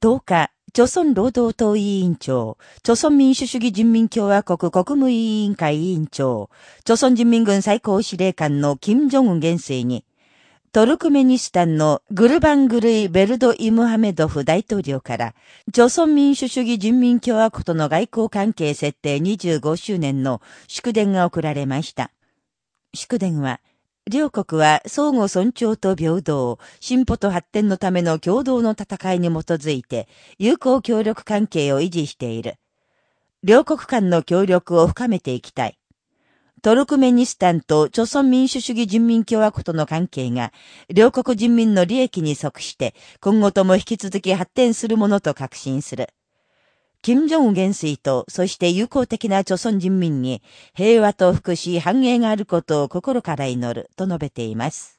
10日、朝鮮労働党委員長、朝鮮民主主義人民共和国国務委員会委員長、朝鮮人民軍最高司令官の金正恩元帥に、トルクメニスタンのグルバングルイ・ベルド・イムハメドフ大統領から、朝鮮民主主義人民共和国との外交関係設定25周年の祝電が送られました。祝電は、両国は相互尊重と平等、進歩と発展のための共同の戦いに基づいて、友好協力関係を維持している。両国間の協力を深めていきたい。トルクメニスタンと朝鮮民主主義人民共和国との関係が、両国人民の利益に即して、今後とも引き続き発展するものと確信する。金正恩元帥と、そして友好的な朝鮮人民に平和と福祉、繁栄があることを心から祈ると述べています。